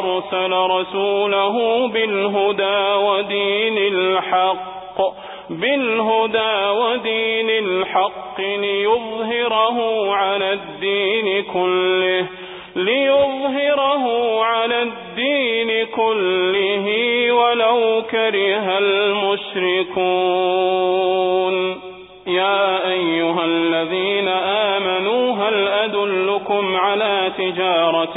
أرسل رسوله بالهدى ودين الحق بالهدى ودين الحق ليظهره على الدين كله ليظهره على الدين كله ولو كره المشركون. يا أيها الذين آمنوا هل أدلكم على تجارة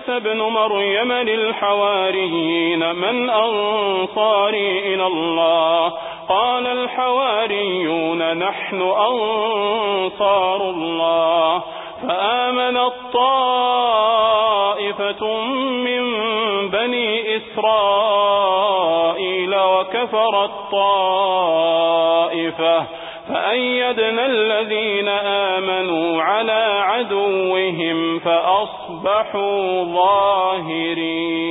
عيسى بن مريم للحواريين من أنصاري إلى الله. قال الحواريون نحن أنصار الله. فآمن الطائفة من بني إسرائيل وكفر الطائفة. فأيدنا الذين آمنوا على عدوهم فأصبحوا ظاهرين.